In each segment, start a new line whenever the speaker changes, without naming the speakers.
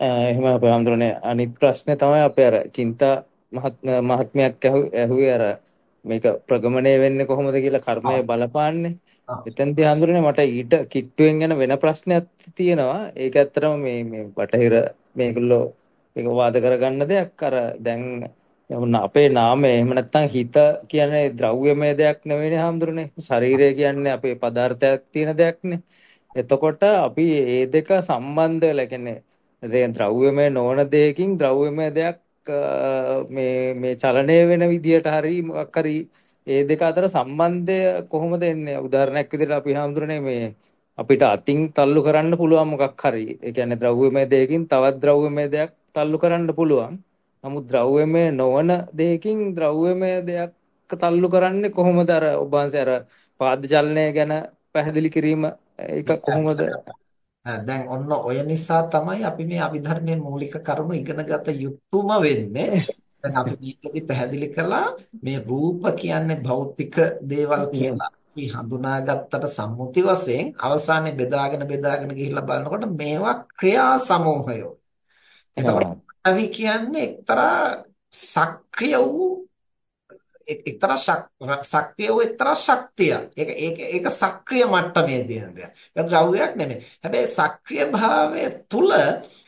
එහෙම අපේ හඳුරන්නේ අනිත් ප්‍රශ්නේ තමයි අපේ අර චින්තා මහත්මයක් ඇහුවේ අර මේක ප්‍රගමණය වෙන්නේ කොහොමද කියලා කර්මය. බලපාන්නේ. එතෙන්දී හඳුරන්නේ මට ඊට කිට්ටුවෙන් යන වෙන ප්‍රශ්නයක් තියෙනවා. ඒක ඇත්තටම මේ මේ බටහිර මේගොල්ලෝ ඒක වාද කරගන්න දෙයක්. අර දැන් අපේ නාමය එහෙම නැත්නම් හිත කියන්නේ ද්‍රව්‍යමය දෙයක් නෙවෙයිනේ හඳුරන්නේ. ශරීරය කියන්නේ අපේ පදාර්ථයක් තියෙන දෙයක්නේ. එතකොට අපි මේ දෙක සම්බන්ධ වෙලා කියන්නේ දැන් ද්‍රව්‍යමය නොවන දෙයකින් ද්‍රව්‍යමය දෙයක් මේ මේ චලනය වෙන විදියට හරි මොකක් හරි ඒ දෙක අතර සම්බන්ධය කොහොමද එන්නේ? උදාහරණයක් විදිහට අපි හඳුරන්නේ මේ අපිට අතින් තල්ලු කරන්න පුළුවන් මොකක් හරි. ඒ කියන්නේ ද්‍රව්‍යමය දෙයකින් තවත් ද්‍රව්‍යමය දෙයක් තල්ලු කරන්න පුළුවන්. නමුත් ද්‍රව්‍යමය නොවන දෙයකින් ද්‍රව්‍යමය දෙයක් තල්ලු කරන්නේ කොහොමද? අර ඔබ වහන්සේ අර පාද චලනය ගැන පැහැදිලි කිරීම ඒක කොහොමද?
දැන් ඔන්න ඔය නිසා තමයි අපි මේ අභිධර්මයේ මූලික කරුණු ඉගෙනගත යුතුම වෙන්නේ. දැන් අපි මේකෙදි පැහැදිලි කළා මේ රූප කියන්නේ භෞතික දේවල් කියලා අපි හඳුනාගත්තට සම්මුති වශයෙන් අවසානයේ බෙදාගෙන බෙදාගෙන ගිහිල්ලා බලනකොට මේවා ක්‍රියා සමූහයෝ. එතකොට අපි කියන්නේ එක්තරා සක්‍රිය වූ එක්තරා සක්‍රිය වූ එක්තරා ශක්තියක්. ඒක ඒක ඒක සක්‍රිය මට්ටමේ තියෙන දෙයක්. ඒක ද්‍රව්‍යයක් නෙමෙයි. හැබැයි සක්‍රිය භාවය තුල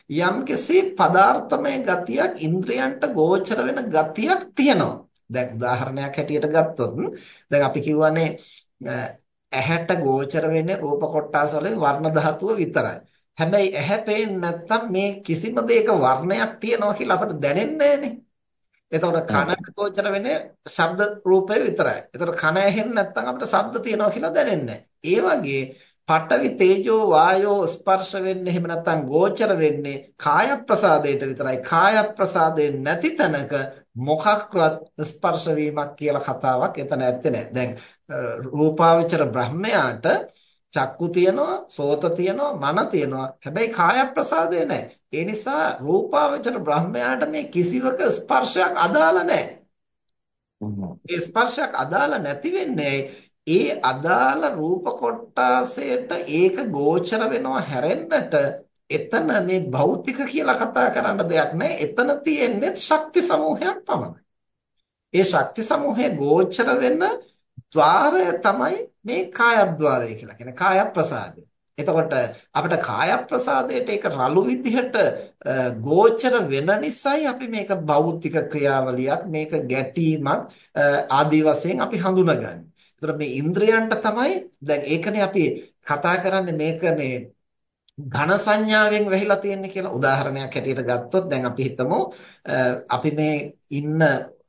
යම්කිසි පදාර්ථමය ගතියක් ඉන්ද්‍රයන්ට ගෝචර වෙන ගතියක් තියෙනවා. දැන් උදාහරණයක් හැටියට ගත්තොත් දැන් අපි කියවනේ ඇහැට ගෝචර වෙන්නේ රූප කොටස් වලින් වර්ණ ධාතුව විතරයි. හැබැයි ඇහැ පේන්නේ නැත්තම් මේ කිසිම දෙයක වර්ණයක් තියෙනවා කියලා අපිට දැනෙන්නේ නැහනේ. එතකොට කනට ගෝචර වෙන්නේ ශබ්ද රූපය විතරයි. එතකොට කන ඇහෙන්නේ නැත්නම් අපිට ශබ්ද තියෙනවා කියලා දැනෙන්නේ ඒ වගේ පඨවි තේජෝ වායෝ ස්පර්ශ වෙන්නේ එහෙම නැත්නම් ගෝචර වෙන්නේ කාය ප්‍රසාදයට විතරයි. කාය ප්‍රසාදයෙන් නැති තැනක මොකක්වත් ස්පර්ශ වීමක් කියලා කතාවක් එතන ඇත්තේ නැහැ. දැන් රූපාවචර බ්‍රහ්මයාට චක්කු තියනවා, සෝත තියනවා, මන තියනවා. හැබැයි කාය ප්‍රසාදේ නැහැ. ඒ නිසා රූපාවචර බ්‍රහ්මයාට මේ කිසිවක ස්පර්ශයක් අදාළ නැහැ. ඒ ස්පර්ශයක් අදාළ නැති වෙන්නේ ඒ අදාළ රූප කොටාසයට ඒක ගෝචර වෙනවා හැරෙන්නට එතන මේ භෞතික කියලා කතා කරන්න දෙයක් නැහැ. එතන තියෙන්නේ ශක්ති සමූහයක් පමණයි. ඒ ශක්ති සමූහය ගෝචර වෙන ద్వාරය තමයි මේ කායද්්වාරය කියලා කියන්නේ කාය ප්‍රසාදය. එතකොට අපිට කාය ප්‍රසාදයට ඒක රළු විදිහට ගෝචර වෙන නිසායි අපි මේක භෞතික ක්‍රියාවලියක් මේක ගැටීමක් ආදී වශයෙන් අපි හඳුනගන්නේ. එතකොට මේ ඉන්ද්‍රයන්ට තමයි දැන් ඒකනේ අපි කතා කරන්නේ මේක මේ ඝන සංඥාවෙන් වෙහිලා තියෙන්නේ කියලා උදාහරණයක් හැටියට ගත්තොත් දැන් අපි හිතමු අපි මේ ඉන්න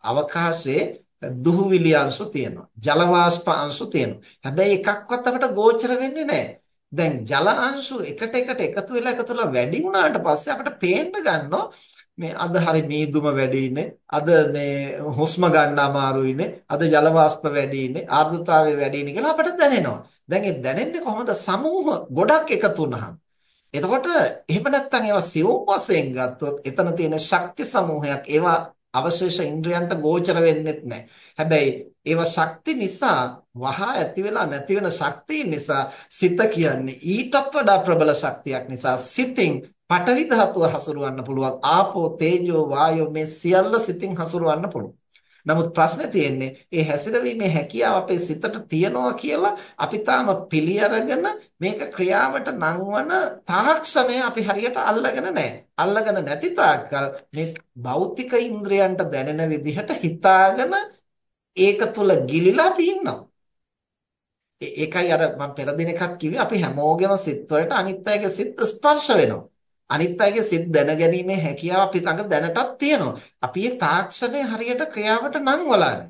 අවකාශයේ දුහුවිලි අංශු තියෙනවා. ජල වාෂ්ප අංශු තියෙනවා. හැබැයි එකක්වත් අපිට ගෝචර වෙන්නේ නැහැ. දැන් ජල අංශු එකට එකට එකතු වෙලා එකතු වෙලා වැඩි වුණාට පස්සේ අපිට පේන්න ගන්නවා මේ අද හරි මීදුම වැඩි ඉන්නේ අද මේ හුස්ම ගන්න අමාරුයිනේ අද ජල වාෂ්ප වැඩි ඉන්නේ ආර්ද්‍රතාවය වැඩි ඉන්නේ කියලා අපිට දැනෙනවා. දැන් ඒ දැනෙන්නේ කොහොමද? සමූහ ගොඩක් එකතු වුණාම. එතකොට එහෙම නැත්නම් ඒවා සියුම් වශයෙන් ගත්තොත් එතන තියෙන ශක්ති සමූහයක් ඒවා අවශේෂ ඉන්ද්‍රයන්ට ගෝචර වෙන්නෙත් නැහැ. හැබැයි ඒව ශක්ති නිසා වහා ඇති වෙලා නැති වෙන ශක්තිය නිසා සිත කියන්නේ ඊටත් වඩා ප්‍රබල ශක්තියක් නිසා සිතින් පඨවි ධාතුව හසුරවන්න පුළුවන්. ආපෝ තේජෝ වායෝ මේ සියල්ල සිතින් හසුරවන්න පුළුවන්. නමුත් ප්‍රශ්නේ තියෙන්නේ මේ හැසිරවීමේ හැකියාව අපේ සිතට තියනවා කියලා අපි තාම පිළි අරගෙන මේක ක්‍රියාවට නංවන තාක්ෂණය අපි හරියට අල්ලගෙන නැහැ. අල්ලගෙන නැති තාක්කල් මේ භෞතික ඉන්ද්‍රයන්ට දැනෙන විදිහට හිතාගෙන ඒක තුල ගිලිලා අපි ඉන්නවා. ඒකයි අර මම පෙර දිනකත් කිව්වේ අපි හැමෝගෙම සිත් වලට අනිත් අයගේ සිත් ස්පර්ශ වෙනවා. අනිත් අයගේ සිත් දැනගැනීමේ හැකියාව අපි ළඟ දැනටත් තියෙනවා. අපි ඒ තාක්ෂණය හරියට ක්‍රියාවට නංවලා නැහැ.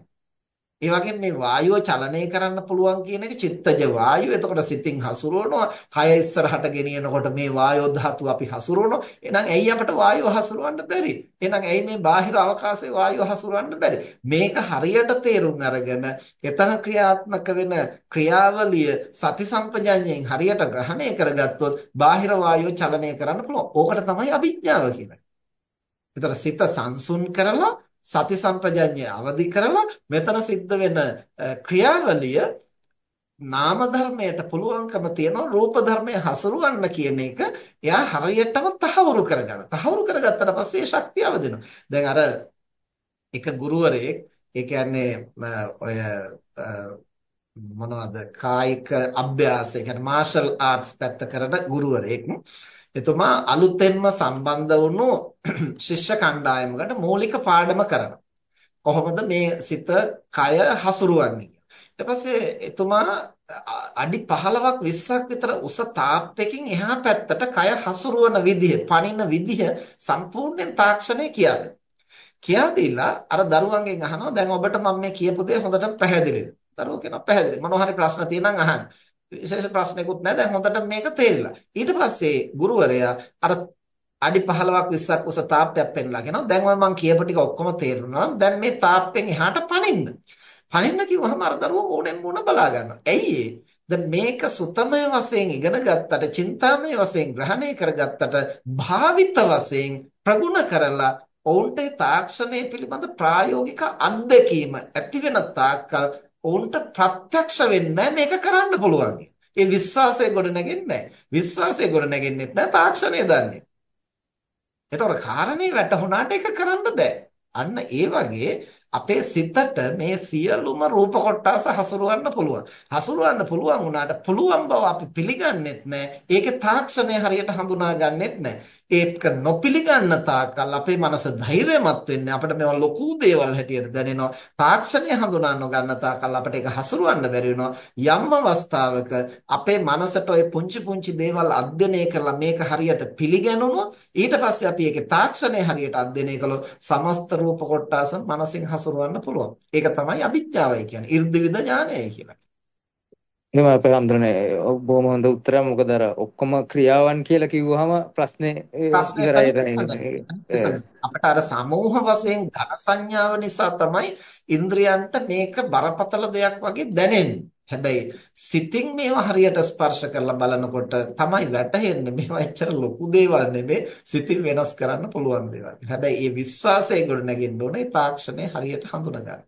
ඒ වගේම මේ වායුව චලනය කරන්න පුළුවන් කියන එක චිත්තජ වායුව. එතකොට සිතින් හසුරවනවා. කය ඉස්සරහට ගෙනියනකොට මේ වායෝ ධාතුව අපි හසුරවනවා. එහෙනම් ඇයි අපිට වායුව හසුරවන්න බැරි? එහෙනම් ඇයි මේ බාහිර අවකාශයේ වායුව හසුරවන්න බැරි? මේක හරියට තේරුම් අරගෙන එතන ක්‍රියාත්මක වෙන ක්‍රියාවලිය සති සම්පජඤ්ඤයෙන් හරියට ග්‍රහණය කරගත්තොත් බාහිර වායුව චලනය කරන්න පුළුවන්. ඕකට තමයි අභිඥාව කියන්නේ. ඒතර සිත සංසුන් කරලා සති සම්පජඤ්ඤය අවදි කරලා මෙතන සිද්ධ වෙන ක්‍රියාවලිය නාම ධර්මයට පුළුවන්කම තියෙනවා රූප ධර්මය හසුරවන්න කියන එක එයා හරියටම තහවුරු කරගන්න. තහවුරු කරගත්තට පස්සේ ඒ ශක්තිය අවදිනවා. දැන් අර එක ගුරුවරයෙක් ඒ කියන්නේ ඔය මොනවද කායික අභ්‍යාස ඒ කියන්නේ මාෂල් ආර්ට්ස් පැත්ත කරන ගුරුවරයෙක් එතුමා අලුතෙන්ම සම්බන්ධ වුණු ශිෂ්‍ය කණ්ඩායමකට මූලික පාඩම කරනවා කොහොමද මේ සිත කය හසුරුවන්නේ ඊට පස්සේ එතුමා අඩි 15ක් 20ක් විතර උස තාප්පකින් එහා පැත්තට කය හසුරුවන විදිහ, පනින විදිහ සම්පූර්ණයෙන් තාක්ෂණය කියලා කියා දීලා අර දරුවන්ගෙන් අහනවා දැන් ඔබට මම මේ කියපු දේ හොඳටම පැහැදිලිද? දරුවෝ කියනවා පැහැදිලි. මොනවා හරි ප්‍රශ්න තියෙනම් අහන්න. විශේෂ ප්‍රශ්නයක්වත් නැහැ. දැන් හොඳට මේක තේරිලා. ඊට පස්සේ ගුරුවරයා අර අඩි 15ක් 20ක් උස තාප්පයක් පෙන්ලා කියනවා. දැන් ඔය මම කියපු ටික ඔක්කොම තේරුණා නම් දැන් මේ තාප්පෙන් එහාට පනින්න. පනින්න කිව්වහම අර දරුවෝ ඕනෙන් මොන බලා ගන්නවා. ඇයි ඒ? දැන් මේක සුතමය වශයෙන් ඉගෙන ගත්තට, චින්තාමය වශයෙන් ග්‍රහණය කරගත්තට, භාවිත වශයෙන් ප්‍රගුණ කරලා ඔවුන්ට තාක්ෂණය පිළිබඳ ප්‍රායෝගික අත්දැකීම ඇති වෙන තාක්කල් ඔවුන්ට ප්‍රත්‍යක්ෂ වෙන්නේ මේක කරන්න පුළුවන්. ඒ විශ්වාසය ගොඩ නැගෙන්නේ නැහැ. විශ්වාසය ගොඩ නැගෙන්නේ නැහැ තාක්ෂණය දන්නේ. එතකොට කාරණේ වැටහුණාට ඒක කරන්න බෑ. අන්න ඒ වගේ අපේ සිතට මේ සියලුම රූප කොටස හසුරවන්න පුළුවන්. හසුරවන්න පුළුවන් වුණාට පුළුවන් බව අපි පිළිගන්නෙත් නැහැ. ඒකේ තාක්ෂණය හරියට හඳුනා ගන්නෙත් නැහැ. ඒක නොපිළිගන්න තාක්කල් අපේ මනස ධෛර්යමත් වෙන්නේ අපිට මේවා ලොකු දේවල් හැටියට දැනෙනවා තාක්ෂණය හඳුනා නොගන්න තාක්කල් අපිට ඒක හසුරවන්න බැරි වෙනවා යම් අවස්ථාවක අපේ මනසට ওই පුංචි පුංචි දේවල් අධ්‍යයනය කරලා මේක හරියට පිළිගැනුණොත් ඊට පස්සේ අපි ඒකේ තාක්ෂණය හරියට අධ්‍යයනය කළොත් සමස්ත රූප කොටස මනසින් හසුරවන්න පුළුවන්. ඒක තමයි අභිඥාවයි කියන්නේ. 이르දිවිද ඥානයයි කියලා.
එහෙම අපේ හඳුනනේ බොහොම හොඳ උත්තරයක්. මොකද අර ඔක්කොම ක්‍රියාවන් කියලා කිව්වහම ප්‍රශ්නේ ඉවරයි
අපිට අර සමූහ වශයෙන් ඝන සංඥාව නිසා තමයි ඉන්ද්‍රයන්ට මේක බරපතල දෙයක් වගේ දැනෙන්නේ. හැබැයි සිතින් මේවා හරියට ස්පර්ශ කරලා බලනකොට තමයි වැටහෙන්නේ මේවා එච්චර ලොකු දේවල් නෙමෙයි සිතින් වෙනස් කරන්න පුළුවන් දේවල්. හැබැයි මේ විශ්වාසය ගොඩ නැගෙන්න ඕනේ තාක්ෂණය හරියට හඳුනා ගන්න.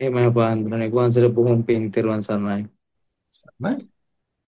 එහෙමයි පාන්දුනේ වංශර බොහොම පිං තෙරුවන් සරණයි.
සරණයි.